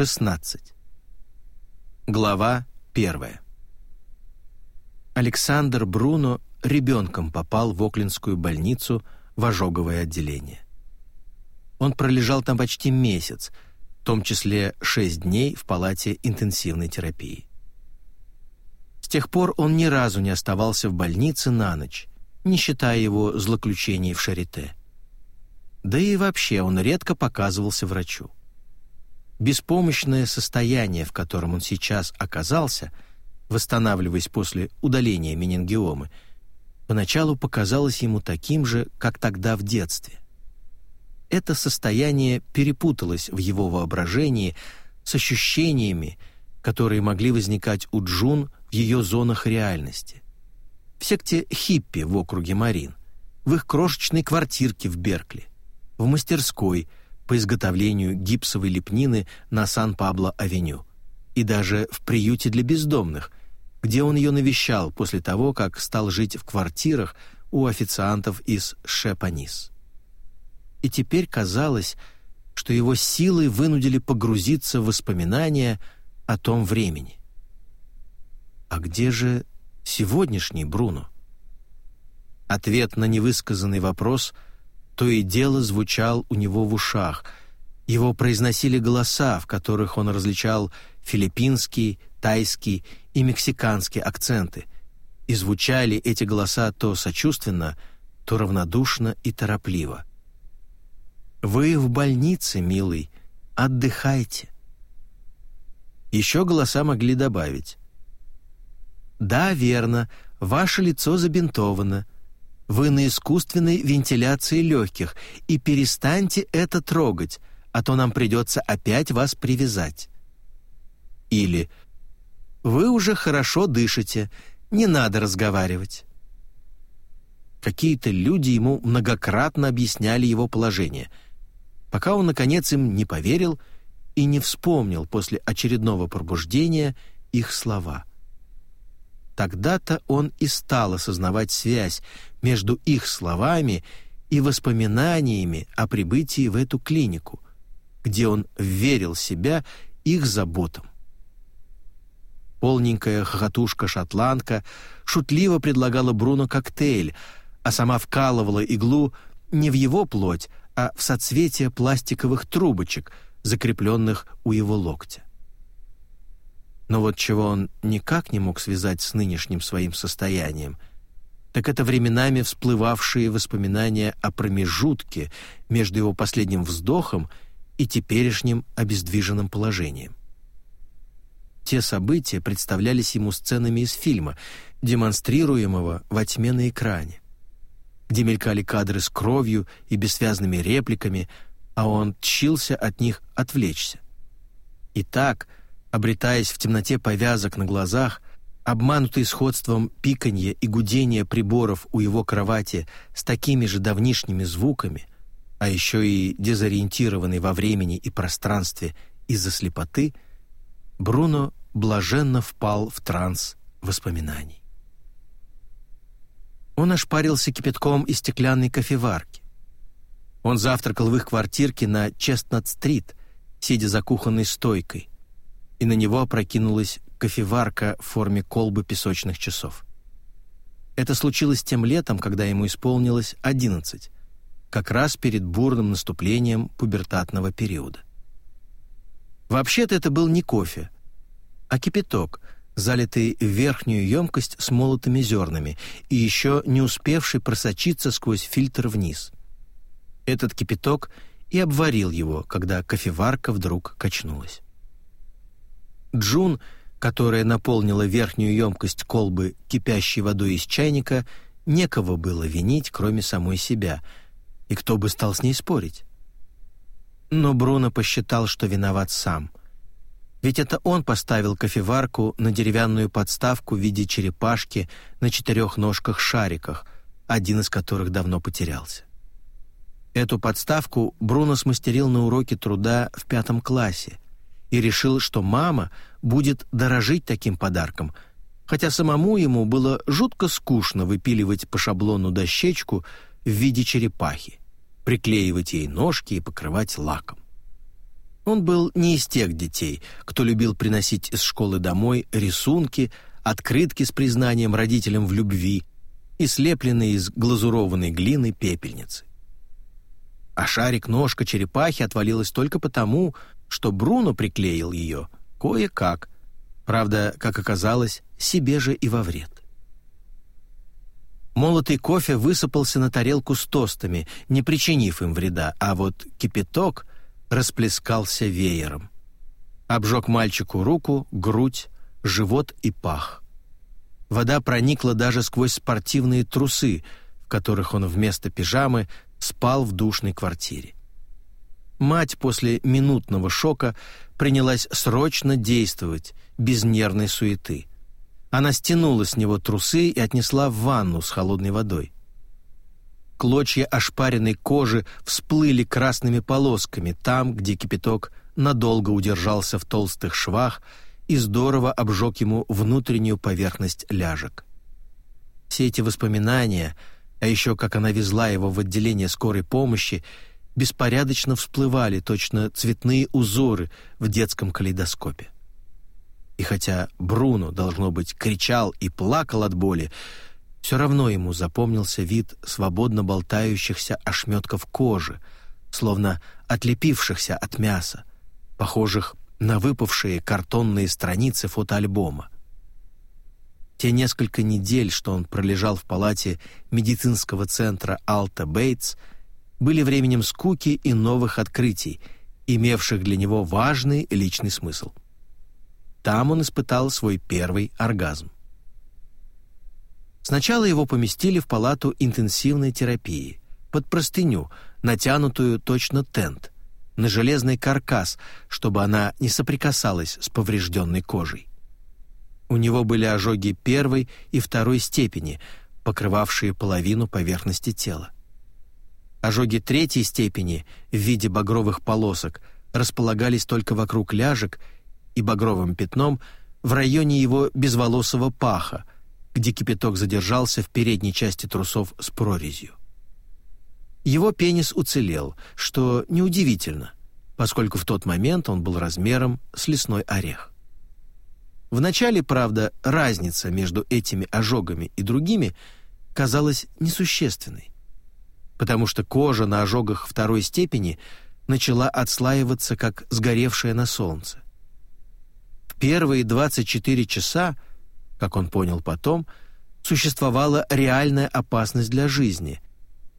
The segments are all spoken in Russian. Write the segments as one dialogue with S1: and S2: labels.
S1: 16. Глава 1. Александр Бруно ребенком попал в Оклендскую больницу в ожоговое отделение. Он пролежал там почти месяц, в том числе 6 дней в палате интенсивной терапии. С тех пор он ни разу не оставался в больнице на ночь, не считая его злоключений в Шарите. Да и вообще он редко показывался врачу. Беспомощное состояние, в котором он сейчас оказался, восстанавливаясь после удаления менингиомы, поначалу показалось ему таким же, как тогда в детстве. Это состояние перепуталось в его воображении с ощущениями, которые могли возникать у Джун в ее зонах реальности. В секте хиппи в округе Марин, в их крошечной квартирке в Беркли, в мастерской – по изготовлению гипсовой лепнины на Сан-Пабло-авеню и даже в приюте для бездомных, где он ее навещал после того, как стал жить в квартирах у официантов из Шепанис. И теперь казалось, что его силы вынудили погрузиться в воспоминания о том времени. А где же сегодняшний Бруно? Ответ на невысказанный вопрос — то и дело звучал у него в ушах. Его произносили голоса, в которых он различал филиппинский, тайский и мексиканский акценты. И звучали эти голоса то сочувственно, то равнодушно и торопливо. «Вы в больнице, милый, отдыхайте». Еще голоса могли добавить. «Да, верно, ваше лицо забинтовано. Вы на искусственной вентиляции легких, и перестаньте это трогать, а то нам придется опять вас привязать. Или «Вы уже хорошо дышите, не надо разговаривать». Какие-то люди ему многократно объясняли его положение, пока он, наконец, им не поверил и не вспомнил после очередного пробуждения их слова. Тогда-то он и стал осознавать связь между их словами и воспоминаниями о прибытии в эту клинику, где он верил себя их заботам. Полненькая хохотушка-шотландка шутливо предлагала Бруно коктейль, а сама вкалывала иглу не в его плоть, а в соцветие пластиковых трубочек, закрепленных у его локтя. Но вот чего он никак не мог связать с нынешним своим состоянием — так это временами всплывавшие воспоминания о промежутке между его последним вздохом и теперешним обездвиженным положением. Те события представлялись ему сценами из фильма, демонстрируемого во тьме на экране, где мелькали кадры с кровью и бессвязными репликами, а он тщился от них отвлечься. И так, обретаясь в темноте повязок на глазах, обманутый сходством пиканья и гудения приборов у его кровати с такими же давнишними звуками, а еще и дезориентированный во времени и пространстве из-за слепоты, Бруно блаженно впал в транс воспоминаний. Он ошпарился кипятком из стеклянной кофеварки. Он завтракал в их квартирке на Честнат-стрит, сидя за кухонной стойкой, и на него опрокинулась кофеварка в форме колбы песочных часов. Это случилось тем летом, когда ему исполнилось 11, как раз перед бурным наступлением пубертатного периода. Вообще-то это был не кофе, а кипяток, залитый в верхнюю емкость с молотыми зернами и еще не успевший просочиться сквозь фильтр вниз. Этот кипяток и обварил его, когда кофеварка вдруг качнулась. Джун, которая наполнила верхнюю емкость колбы кипящей водой из чайника, некого было винить, кроме самой себя, и кто бы стал с ней спорить. Но Бруно посчитал, что виноват сам. Ведь это он поставил кофеварку на деревянную подставку в виде черепашки на четырех ножках-шариках, один из которых давно потерялся. Эту подставку Бруно смастерил на уроке труда в пятом классе — и решил, что мама будет дорожить таким подарком, хотя самому ему было жутко скучно выпиливать по шаблону дощечку в виде черепахи, приклеивать ей ножки и покрывать лаком. Он был не из тех детей, кто любил приносить из школы домой рисунки, открытки с признанием родителям в любви и слепленные из глазурованной глины пепельницы. А шарик-ножка черепахи отвалилась только потому, что Бруно приклеил ее кое-как, правда, как оказалось, себе же и во вред. Молотый кофе высыпался на тарелку с тостами, не причинив им вреда, а вот кипяток расплескался веером. Обжег мальчику руку, грудь, живот и пах. Вода проникла даже сквозь спортивные трусы, в которых он вместо пижамы спал в душной квартире. Мать после минутного шока принялась срочно действовать, без нервной суеты. Она стянула с него трусы и отнесла в ванну с холодной водой. Клочья ошпаренной кожи всплыли красными полосками там, где кипяток надолго удержался в толстых швах и здорово обжег ему внутреннюю поверхность ляжек. Все эти воспоминания, а еще как она везла его в отделение скорой помощи, беспорядочно всплывали точно цветные узоры в детском калейдоскопе. И хотя Бруно, должно быть, кричал и плакал от боли, все равно ему запомнился вид свободно болтающихся ошметков кожи, словно отлепившихся от мяса, похожих на выпавшие картонные страницы фотоальбома. Те несколько недель, что он пролежал в палате медицинского центра Алта Бейтс, были временем скуки и новых открытий, имевших для него важный личный смысл. Там он испытал свой первый оргазм. Сначала его поместили в палату интенсивной терапии, под простыню, натянутую точно тент, на железный каркас, чтобы она не соприкасалась с поврежденной кожей. У него были ожоги первой и второй степени, покрывавшие половину поверхности тела. Ожоги третьей степени в виде багровых полосок располагались только вокруг ляжек и багровым пятном в районе его безволосого паха, где кипяток задержался в передней части трусов с прорезью. Его пенис уцелел, что неудивительно, поскольку в тот момент он был размером с лесной орех. Вначале, правда, разница между этими ожогами и другими казалась несущественной, потому что кожа на ожогах второй степени начала отслаиваться, как сгоревшая на солнце первые 24 часа, как он понял потом, существовала реальная опасность для жизни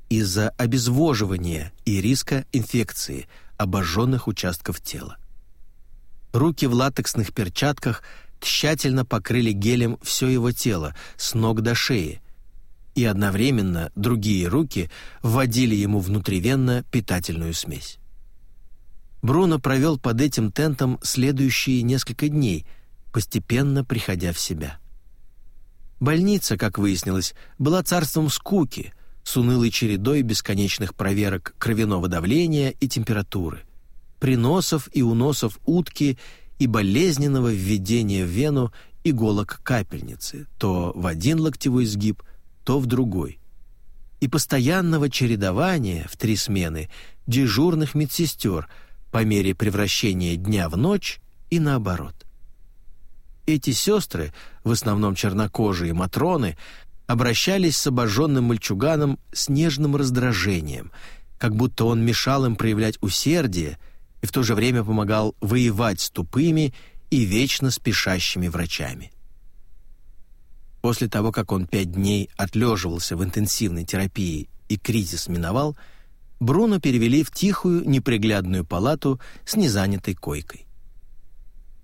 S1: из-за обезвоживания и риска инфекции обожженных участков тела. Руки в латексных перчатках тщательно покрыли гелем все его тело, с ног до шеи, и одновременно другие руки вводили ему внутривенно питательную смесь. Бруно провел под этим тентом следующие несколько дней, постепенно приходя в себя. Больница, как выяснилось, была царством скуки, с унылой чередой бесконечных проверок кровяного давления и температуры, приносов и уносов утки и болезненного введения в вену иголок капельницы, то в один локтевой сгиб, то в другой, и постоянного чередования в три смены дежурных медсестер – по мере превращения дня в ночь и наоборот. Эти сестры, в основном чернокожие матроны, обращались с обожженным мальчуганом с нежным раздражением, как будто он мешал им проявлять усердие и в то же время помогал воевать с тупыми и вечно спешащими врачами. После того, как он пять дней отлеживался в интенсивной терапии и кризис миновал – Бруно перевели в тихую, неприглядную палату с незанятой койкой.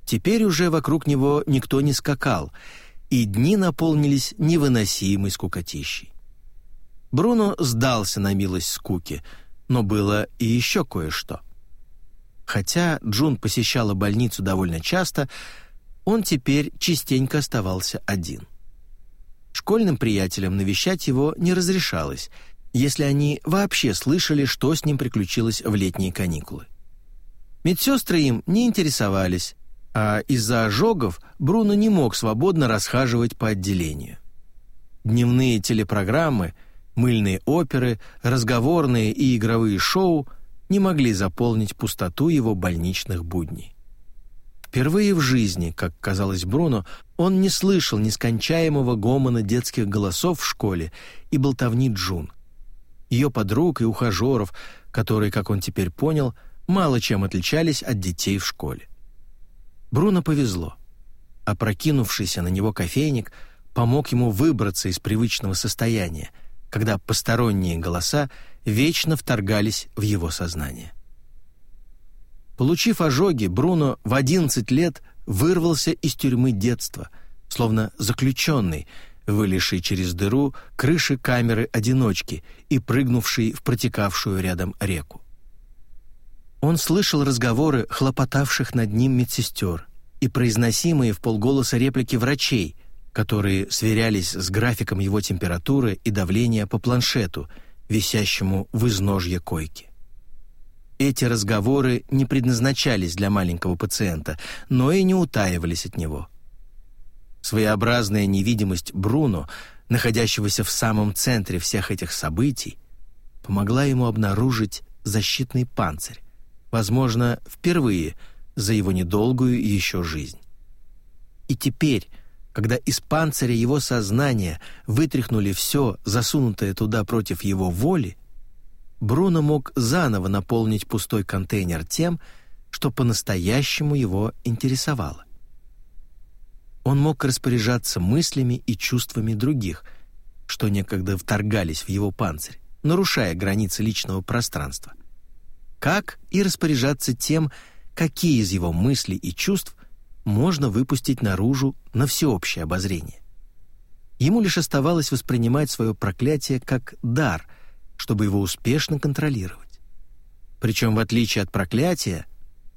S1: Теперь уже вокруг него никто не скакал, и дни наполнились невыносимой скукотищей. Бруно сдался на милость скуки, но было и еще кое-что. Хотя Джун посещала больницу довольно часто, он теперь частенько оставался один. Школьным приятелям навещать его не разрешалось, если они вообще слышали, что с ним приключилось в летние каникулы. Медсестры им не интересовались, а из-за ожогов Бруно не мог свободно расхаживать по отделению. Дневные телепрограммы, мыльные оперы, разговорные и игровые шоу не могли заполнить пустоту его больничных будней. Впервые в жизни, как казалось Бруно, он не слышал нескончаемого гомона детских голосов в школе и болтовни Джун. Ее подруг и ухажеров, которые, как он теперь понял, мало чем отличались от детей в школе. Бруно повезло. Опрокинувшийся на него кофейник помог ему выбраться из привычного состояния, когда посторонние голоса вечно вторгались в его сознание. Получив ожоги, Бруно в 11 лет вырвался из тюрьмы детства, словно заключенный, вылезший через дыру крыши камеры одиночки и прыгнувший в протекавшую рядом реку. Он слышал разговоры хлопотавших над ним медсестер и произносимые в полголоса реплики врачей, которые сверялись с графиком его температуры и давления по планшету, висящему в изножье койки. Эти разговоры не предназначались для маленького пациента, но и не утаивались от него. Своеобразная невидимость Бруно, находящегося в самом центре всех этих событий, помогла ему обнаружить защитный панцирь, возможно, впервые за его недолгую еще жизнь. И теперь, когда из панциря его сознания вытряхнули все, засунутое туда против его воли, Бруно мог заново наполнить пустой контейнер тем, что по-настоящему его интересовало. Он мог распоряжаться мыслями и чувствами других, что некогда вторгались в его панцирь, нарушая границы личного пространства. Как и распоряжаться тем, какие из его мыслей и чувств можно выпустить наружу на всеобщее обозрение. Ему лишь оставалось воспринимать свое проклятие как дар — чтобы его успешно контролировать. Причем, в отличие от проклятия,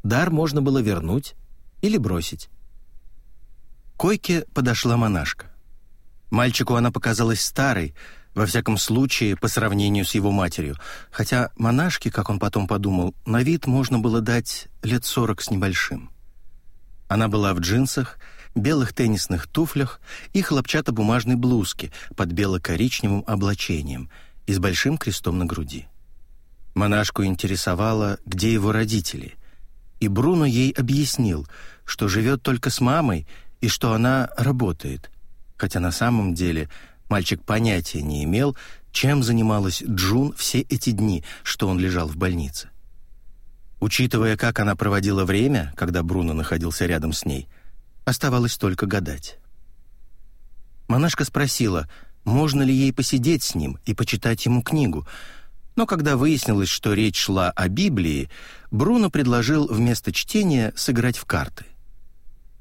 S1: дар можно было вернуть или бросить. К койке подошла монашка. Мальчику она показалась старой, во всяком случае, по сравнению с его матерью, хотя монашке, как он потом подумал, на вид можно было дать лет сорок с небольшим. Она была в джинсах, белых теннисных туфлях и хлопчатобумажной блузке под бело-коричневым облачением — и с большим крестом на груди. Монашку интересовало, где его родители, и Бруно ей объяснил, что живет только с мамой и что она работает, хотя на самом деле мальчик понятия не имел, чем занималась Джун все эти дни, что он лежал в больнице. Учитывая, как она проводила время, когда Бруно находился рядом с ней, оставалось только гадать. Монашка спросила — можно ли ей посидеть с ним и почитать ему книгу. Но когда выяснилось, что речь шла о Библии, Бруно предложил вместо чтения сыграть в карты.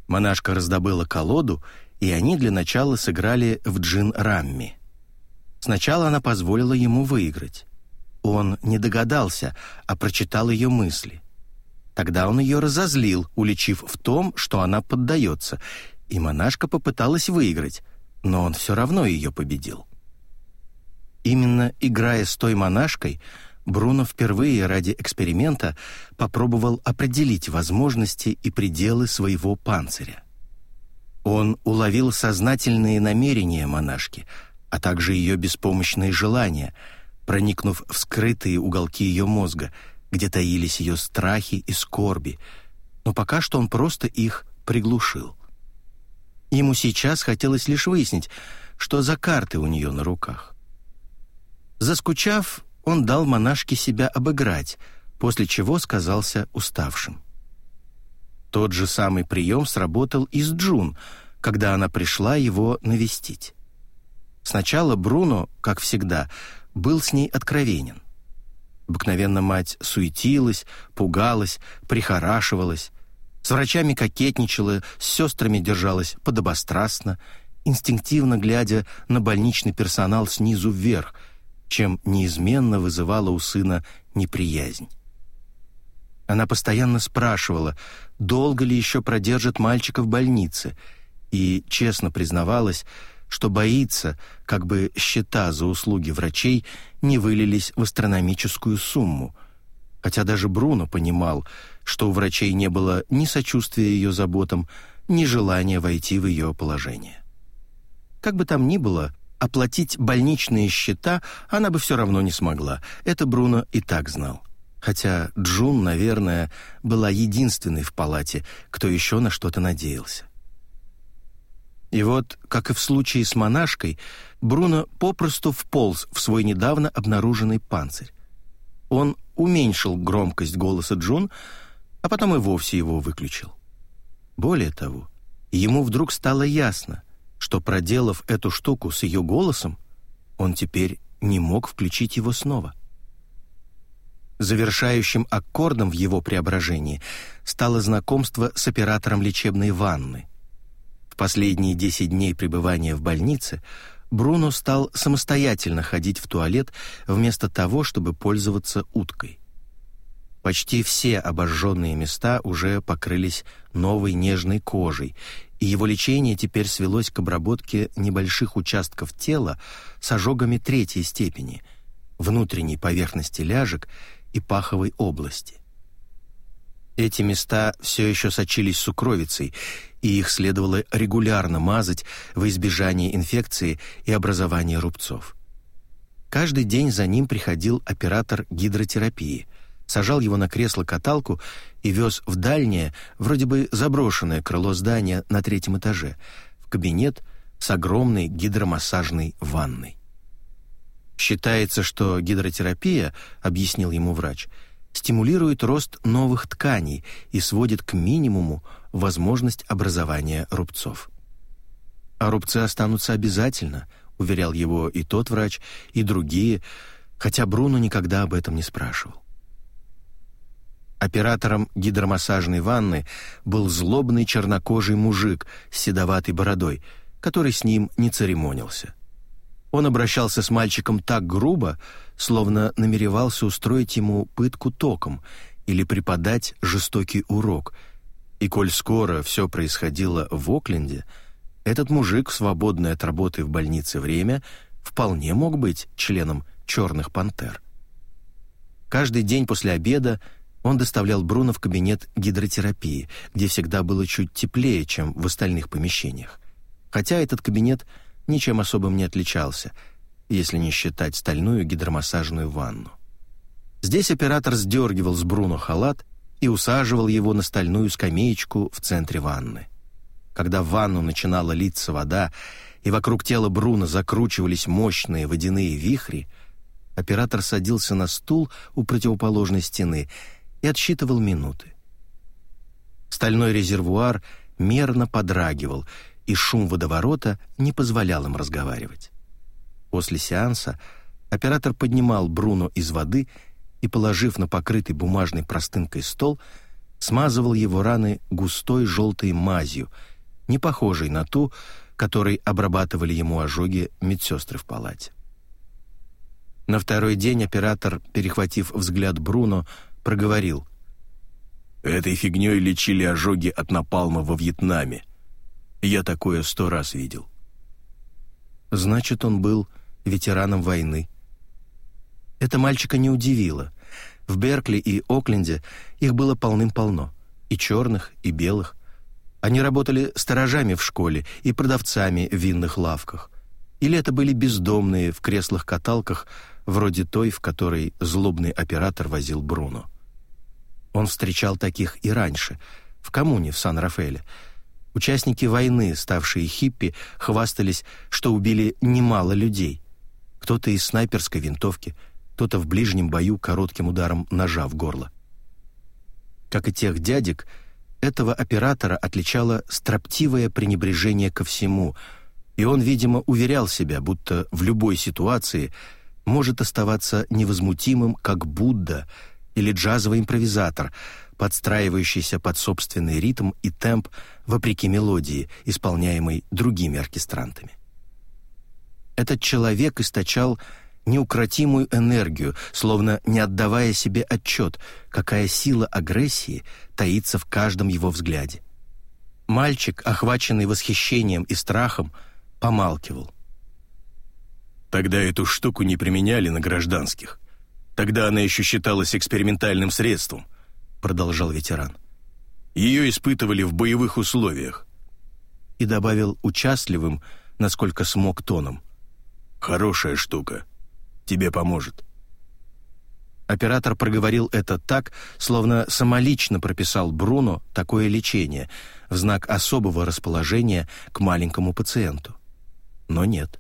S1: Монашка раздобыла колоду, и они для начала сыграли в джин-рамми. Сначала она позволила ему выиграть. Он не догадался, а прочитал ее мысли. Тогда он ее разозлил, уличив в том, что она поддается, и монашка попыталась выиграть, но он все равно ее победил. Именно играя с той монашкой, Бруно впервые ради эксперимента попробовал определить возможности и пределы своего панциря. Он уловил сознательные намерения монашки, а также ее беспомощные желания, проникнув в скрытые уголки ее мозга, где таились ее страхи и скорби, но пока что он просто их приглушил. Ему сейчас хотелось лишь выяснить, что за карты у нее на руках. Заскучав, он дал монашке себя обыграть, после чего сказался уставшим. Тот же самый прием сработал и с Джун, когда она пришла его навестить. Сначала Бруно, как всегда, был с ней откровенен. Обыкновенно мать суетилась, пугалась, прихорашивалась, с врачами кокетничала, с сестрами держалась подобострастно, инстинктивно глядя на больничный персонал снизу вверх, чем неизменно вызывала у сына неприязнь. Она постоянно спрашивала, долго ли еще продержит мальчика в больнице, и честно признавалась, что боится, как бы счета за услуги врачей не вылились в астрономическую сумму, хотя даже Бруно понимал, что у врачей не было ни сочувствия ее заботам, ни желания войти в ее положение. Как бы там ни было, оплатить больничные счета она бы все равно не смогла, это Бруно и так знал. хотя Джун, наверное, была единственной в палате, кто еще на что-то надеялся. И вот, как и в случае с монашкой, Бруно попросту вполз в свой недавно обнаруженный панцирь. Он уменьшил громкость голоса Джун, а потом и вовсе его выключил. Более того, ему вдруг стало ясно, что, проделав эту штуку с ее голосом, он теперь не мог включить его снова. Завершающим аккордом в его преображении стало знакомство с оператором лечебной ванны. В последние 10 дней пребывания в больнице Бруно стал самостоятельно ходить в туалет вместо того, чтобы пользоваться уткой. Почти все обожженные места уже покрылись новой нежной кожей, и его лечение теперь свелось к обработке небольших участков тела с ожогами третьей степени, внутренней поверхности ляжек и паховой области. Эти места все еще сочились сукровицей, и их следовало регулярно мазать во избежание инфекции и образования рубцов. Каждый день за ним приходил оператор гидротерапии, сажал его на кресло-каталку и вез в дальнее, вроде бы заброшенное крыло здания на третьем этаже, в кабинет с огромной гидромассажной ванной. Считается, что гидротерапия, объяснил ему врач, стимулирует рост новых тканей и сводит к минимуму возможность образования рубцов. А рубцы останутся обязательно, уверял его и тот врач, и другие, хотя Бруно никогда об этом не спрашивал. Оператором гидромассажной ванны был злобный чернокожий мужик с седоватой бородой, который с ним не церемонился. Он обращался с мальчиком так грубо, словно намеревался устроить ему пытку током или преподать жестокий урок. И коль скоро все происходило в Окленде, этот мужик, свободный от работы в больнице время, вполне мог быть членом «Черных пантер». Каждый день после обеда он доставлял Бруно в кабинет гидротерапии, где всегда было чуть теплее, чем в остальных помещениях. Хотя этот кабинет – ничем особым не отличался, если не считать стальную гидромассажную ванну. Здесь оператор сдергивал с Бруно халат и усаживал его на стальную скамеечку в центре ванны. Когда в ванну начинала литься вода, и вокруг тела Бруно закручивались мощные водяные вихри, оператор садился на стул у противоположной стены и отсчитывал минуты. Стальной резервуар мерно подрагивал, и шум водоворота не позволял им разговаривать. После сеанса оператор поднимал Бруно из воды и, положив на покрытый бумажной простынкой стол, смазывал его раны густой желтой мазью, не похожей на ту, которой обрабатывали ему ожоги медсестры в палате. На второй день оператор, перехватив взгляд Бруно, проговорил. «Этой фигней лечили ожоги от напалма во Вьетнаме. Я такое сто раз видел. Значит, он был ветераном войны. Это мальчика не удивило. В Беркли и Окленде их было полным-полно. И черных, и белых. Они работали сторожами в школе и продавцами в винных лавках. Или это были бездомные в креслах-каталках, вроде той, в которой злобный оператор возил Бруно. Он встречал таких и раньше, в коммуне в Сан-Рафаэле, Участники войны, ставшие хиппи, хвастались, что убили немало людей. Кто-то из снайперской винтовки, кто-то в ближнем бою коротким ударом ножа в горло. Как и тех дядек, этого оператора отличало строптивое пренебрежение ко всему, и он, видимо, уверял себя, будто в любой ситуации может оставаться невозмутимым, как Будда или джазовый импровизатор — подстраивающийся под собственный ритм и темп вопреки мелодии, исполняемой другими оркестрантами. Этот человек источал неукротимую энергию, словно не отдавая себе отчет, какая сила агрессии таится в каждом его взгляде. Мальчик, охваченный восхищением и страхом, помалкивал. «Тогда эту штуку не применяли на гражданских. Тогда она еще считалась экспериментальным средством», — продолжал ветеран. «Ее испытывали в боевых условиях». И добавил участливым, насколько смог тоном. «Хорошая штука. Тебе поможет». Оператор проговорил это так, словно самолично прописал Бруно такое лечение в знак особого расположения к маленькому пациенту. Но нет.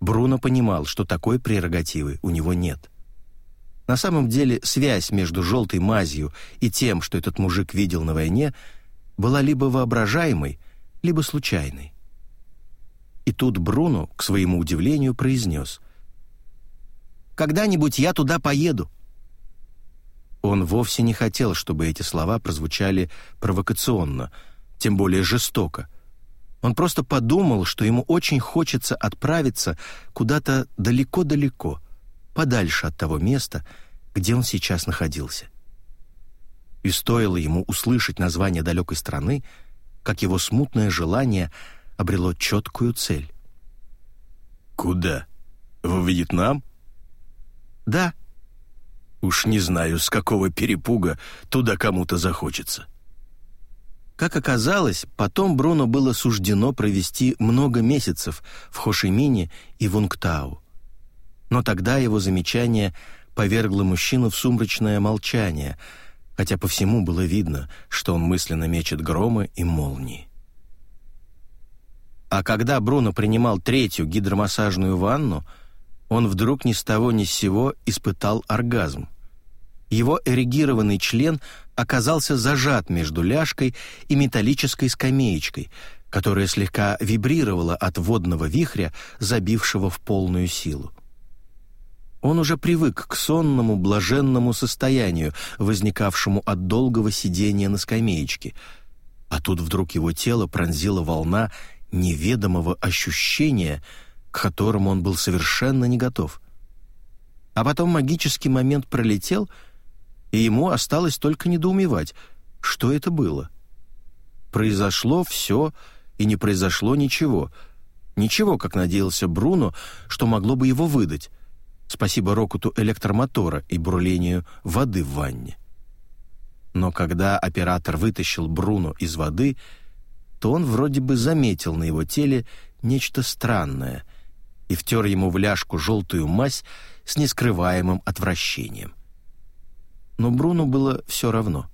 S1: Бруно понимал, что такой прерогативы у него нет. На самом деле связь между желтой мазью и тем, что этот мужик видел на войне, была либо воображаемой, либо случайной. И тут Бруно, к своему удивлению, произнес «Когда-нибудь я туда поеду». Он вовсе не хотел, чтобы эти слова прозвучали провокационно, тем более жестоко. Он просто подумал, что ему очень хочется отправиться куда-то далеко-далеко, подальше от того места, где он сейчас находился. И стоило ему услышать название далекой страны, как его смутное желание обрело четкую цель.
S2: «Куда? В Вьетнам?»
S1: «Да»,
S2: Уж не знаю, с какого перепуга туда кому-то захочется.
S1: Как оказалось, потом Бруно было суждено провести много месяцев в Хошимине и Вунгтау. Но тогда его замечание повергло мужчину в сумрачное молчание, хотя по всему было видно, что он мысленно мечет громы и молнии. А когда Бруно принимал третью гидромассажную ванну, он вдруг ни с того ни с сего испытал оргазм. Его эрегированный член оказался зажат между ляжкой и металлической скамеечкой, которая слегка вибрировала от водного вихря, забившего в полную силу. Он уже привык к сонному, блаженному состоянию, возникавшему от долгого сидения на скамеечке, а тут вдруг его тело пронзила волна неведомого ощущения — к которому он был совершенно не готов. А потом магический момент пролетел, и ему осталось только недоумевать, что это было. Произошло все, и не произошло ничего. Ничего, как надеялся Бруно, что могло бы его выдать. Спасибо рокоту электромотора и бурлению воды в ванне. Но когда оператор вытащил Бруно из воды, то он вроде бы заметил на его теле нечто странное — и втер ему в ляжку желтую мазь с нескрываемым отвращением. Но Бруно было все равно.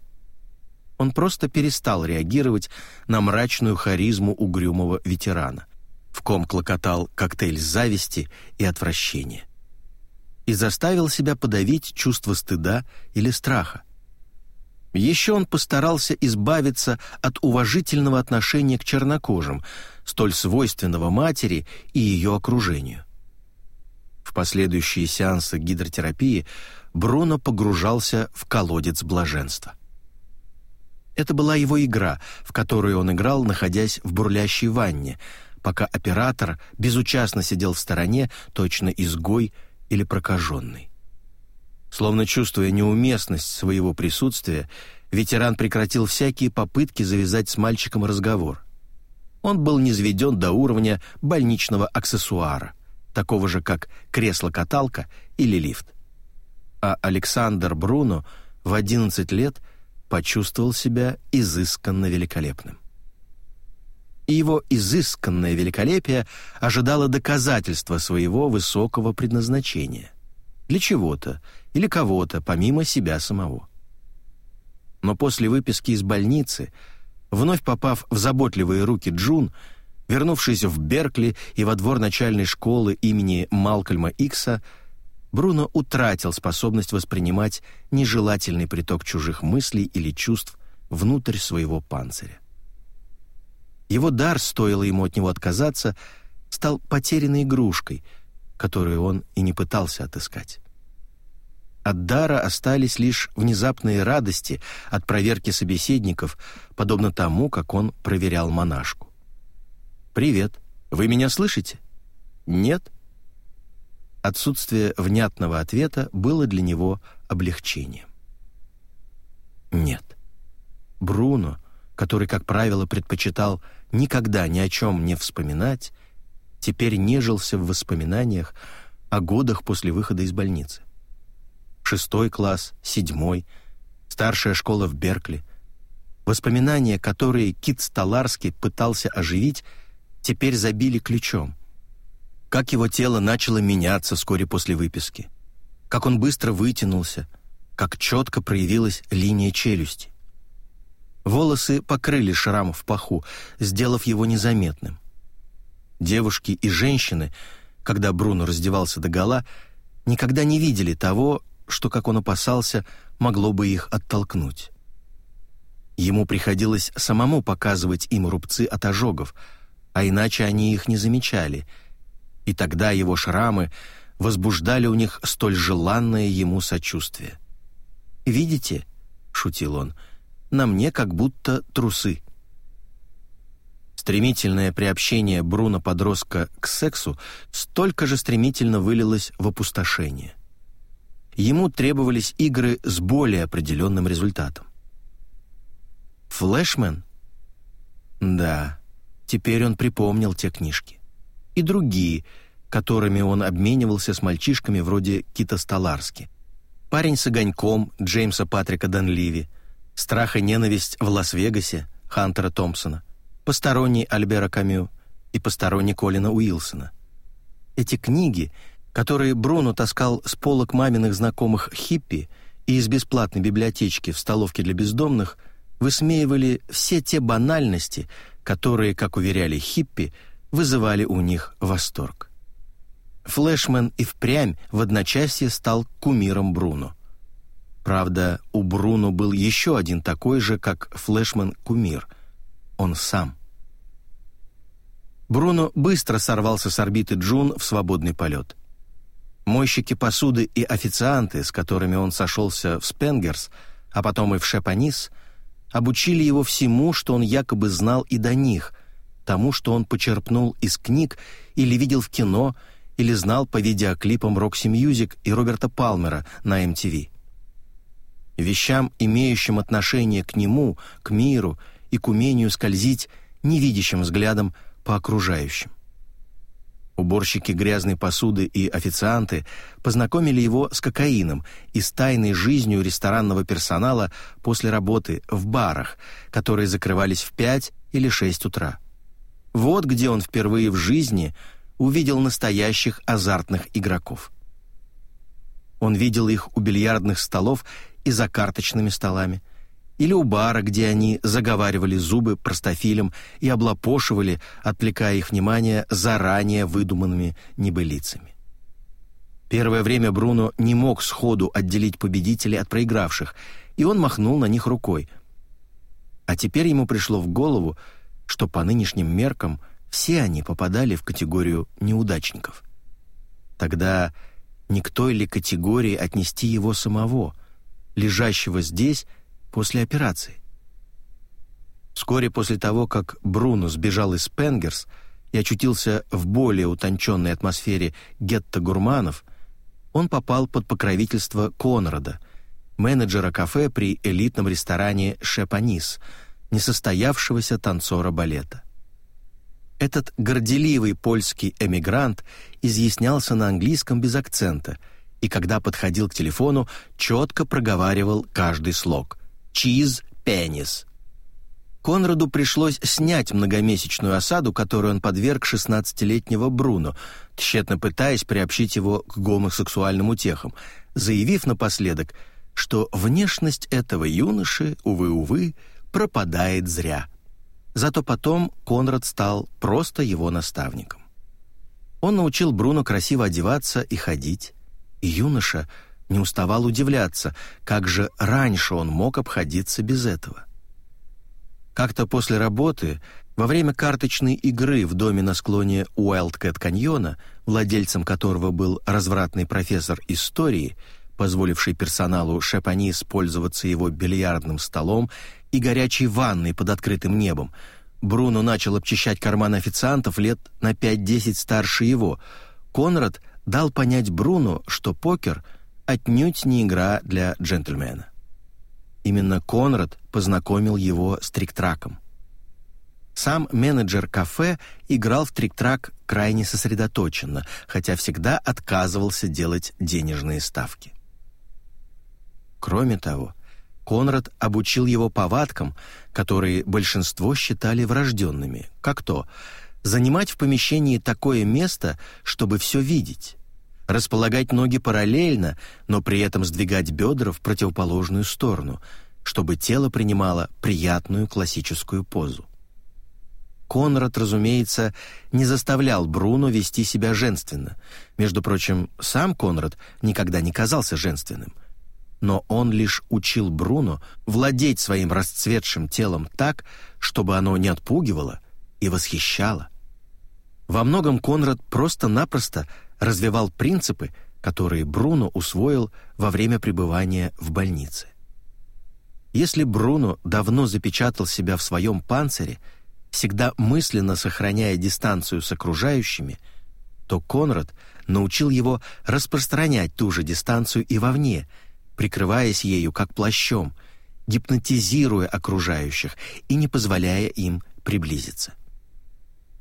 S1: Он просто перестал реагировать на мрачную харизму угрюмого ветерана, в ком клокотал коктейль зависти и отвращения. И заставил себя подавить чувство стыда или страха. Еще он постарался избавиться от уважительного отношения к чернокожим, столь свойственного матери и ее окружению. В последующие сеансы гидротерапии Бруно погружался в колодец блаженства. Это была его игра, в которую он играл, находясь в бурлящей ванне, пока оператор безучастно сидел в стороне, точно изгой или прокаженный. Словно чувствуя неуместность своего присутствия, ветеран прекратил всякие попытки завязать с мальчиком разговор. Он был низведен до уровня больничного аксессуара, такого же, как кресло-каталка или лифт. А Александр Бруно в 11 лет почувствовал себя изысканно великолепным. И его изысканное великолепие ожидало доказательства своего высокого предназначения. Для чего-то, или кого-то, помимо себя самого. Но после выписки из больницы, вновь попав в заботливые руки Джун, вернувшись в Беркли и во двор начальной школы имени Малкольма Икса, Бруно утратил способность воспринимать нежелательный приток чужих мыслей или чувств внутрь своего панциря. Его дар, стоило ему от него отказаться, стал потерянной игрушкой, которую он и не пытался отыскать. От дара остались лишь внезапные радости от проверки собеседников, подобно тому, как он проверял монашку. «Привет. Вы меня слышите?» «Нет?» Отсутствие внятного ответа было для него облегчением. «Нет». Бруно, который, как правило, предпочитал никогда ни о чем не вспоминать, теперь нежился в воспоминаниях о годах после выхода из больницы шестой класс, седьмой, старшая школа в Беркли. Воспоминания, которые Кит Столарский пытался оживить, теперь забили ключом. Как его тело начало меняться вскоре после выписки. как он быстро вытянулся, как четко проявилась линия челюсти. Волосы покрыли шрам в паху, сделав его незаметным. Девушки и женщины, когда Бруно раздевался догола, никогда не видели того, что, как он опасался, могло бы их оттолкнуть. Ему приходилось самому показывать им рубцы от ожогов, а иначе они их не замечали, и тогда его шрамы возбуждали у них столь желанное ему сочувствие. «Видите?» — шутил он — на мне как будто трусы. Стремительное приобщение Бруно-подростка к сексу столько же стремительно вылилось в опустошение. Ему требовались игры с более определенным результатом. «Флэшмен?» Да, теперь он припомнил те книжки. И другие, которыми он обменивался с мальчишками вроде Кита Столарски. «Парень с огоньком» Джеймса Патрика Данливи — «Страх и ненависть в Лас-Вегасе» Хантера Томпсона, «Посторонний» Альбера Камю и «Посторонний» Колина Уилсона. Эти книги, которые Бруно таскал с полок маминых знакомых хиппи и из бесплатной библиотечки в столовке для бездомных, высмеивали все те банальности, которые, как уверяли хиппи, вызывали у них восторг. Флэшмен и впрямь в одночасье стал кумиром Бруно – Правда, у Бруно был еще один такой же, как флешман-кумир. Он сам. Бруно быстро сорвался с орбиты Джун в свободный полет. Мойщики посуды и официанты, с которыми он сошелся в Spenger's, а потом и в Chez Panisse, обучили его всему, что он якобы знал и до них, тому, что он почерпнул из книг или видел в кино, или знал по видеоклипам Roxy Music и Роберта Палмера на MTV вещам, имеющим отношение к нему, к миру и к умению скользить невидящим взглядом по окружающим. Уборщики грязной посуды и официанты познакомили его с кокаином и с тайной жизнью ресторанного персонала после работы в барах, которые закрывались в 5 или 6 утра. Вот где он впервые в жизни увидел настоящих азартных игроков. Он видел их у бильярдных столов и за карточными столами, или у бара, где они заговаривали зубы простофилем и облапошивали, отвлекая их внимание заранее выдуманными небылицами. Первое время Бруно не мог сходу отделить победителей от проигравших, и он махнул на них рукой. А теперь ему пришло в голову, что по нынешним меркам все они попадали в категорию неудачников. Тогда никто или категории отнести его самого — лежащего здесь после операции. Вскоре после того, как Бруно сбежал из Пенгерс и очутился в более утонченной атмосфере гетто гурманов, он попал под покровительство Конрада, менеджера кафе при элитном ресторане «Шепанис», несостоявшегося танцора балета. Этот горделивый польский эмигрант изъяснялся на английском без акцента – и когда подходил к телефону, четко проговаривал каждый слог. «Чиз, пенис». Конраду пришлось снять многомесячную осаду, которую он подверг 16-летнего Бруно, тщетно пытаясь приобщить его к гомосексуальным утехам, заявив напоследок, что внешность этого юноши, увы-увы, пропадает зря. Зато потом Конрад стал просто его наставником. Он научил Бруно красиво одеваться и ходить, и юноша не уставал удивляться, как же раньше он мог обходиться без этого. Как-то после работы, во время карточной игры в доме на склоне Уайлдкэт каньона, владельцем которого был развратный профессор истории, позволивший персоналу Шепани использоваться его бильярдным столом и горячей ванной под открытым небом, Бруно начал обчищать карманы официантов лет на 5-10 старше его. Конрад — дал понять Бруно, что покер отнюдь не игра для джентльмена. Именно Конрад познакомил его с трик-траком. Сам менеджер кафе играл в трик-трак крайне сосредоточенно, хотя всегда отказывался делать денежные ставки. Кроме того, Конрад обучил его повадкам, которые большинство считали врожденными, как то занимать в помещении такое место, чтобы все видеть, располагать ноги параллельно, но при этом сдвигать бедра в противоположную сторону, чтобы тело принимало приятную классическую позу. Конрад, разумеется, не заставлял Бруно вести себя женственно. Между прочим, сам Конрад никогда не казался женственным. Но он лишь учил Бруно владеть своим расцветшим телом так, чтобы оно не отпугивало и восхищало. Во многом Конрад просто-напросто развивал принципы, которые Бруно усвоил во время пребывания в больнице. Если Бруно давно запечатал себя в своем панцире – всегда мысленно сохраняя дистанцию с окружающими, то Конрад научил его распространять ту же дистанцию и вовне, прикрываясь ею как плащом, гипнотизируя окружающих и не позволяя им приблизиться.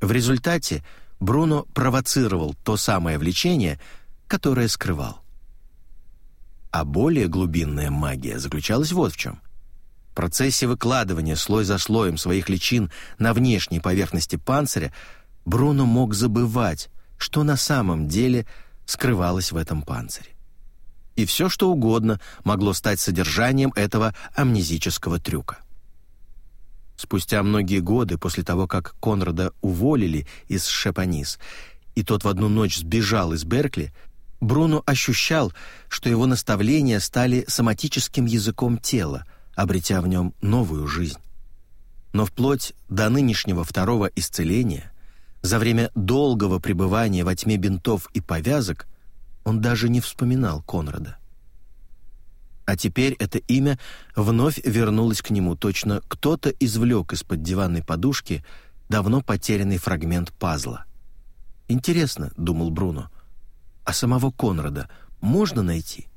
S1: В результате Бруно провоцировал то самое влечение, которое скрывал. А более глубинная магия заключалась вот в чем — в процессе выкладывания слой за слоем своих личин на внешней поверхности панциря Бруно мог забывать, что на самом деле скрывалось в этом панцире. И все, что угодно могло стать содержанием этого амнезического трюка. Спустя многие годы после того, как Конрада уволили из Шепанис, и тот в одну ночь сбежал из Беркли, Бруно ощущал, что его наставления стали соматическим языком тела, обретя в нем новую жизнь. Но вплоть до нынешнего второго исцеления, за время долгого пребывания во тьме бинтов и повязок, он даже не вспоминал Конрада. А теперь это имя вновь вернулось к нему, точно кто-то извлек из-под диванной подушки давно потерянный фрагмент пазла. «Интересно», — думал Бруно, — «а самого Конрада можно найти?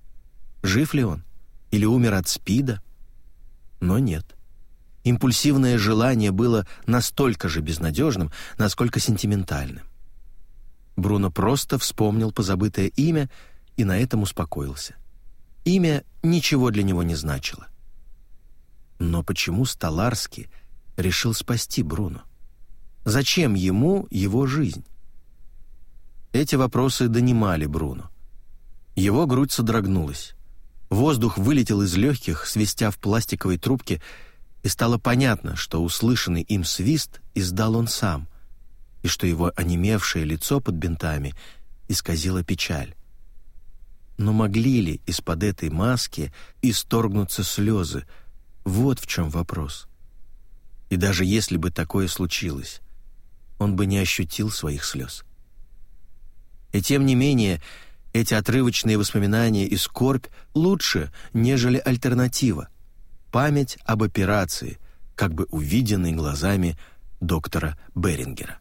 S1: Жив ли он? Или умер от СПИДа?» Но нет. Импульсивное желание было настолько же безнадежным, насколько сентиментальным. Бруно просто вспомнил позабытое имя и на этом успокоился. Имя ничего для него не значило. Но почему Столарский решил спасти Бруно? Зачем ему его жизнь? Эти вопросы донимали Бруно. Его грудь содрогнулась. Воздух вылетел из легких, свистя в пластиковой трубке, и стало понятно, что услышанный им свист издал он сам, и что его онемевшее лицо под бинтами исказило печаль. Но могли ли из-под этой маски исторгнуться слезы? Вот в чем вопрос. И даже если бы такое случилось, он бы не ощутил своих слез. И тем не менее, эти отрывочные воспоминания и скорбь лучше, нежели альтернатива. Память об операции, как бы увиденной глазами доктора Берингера.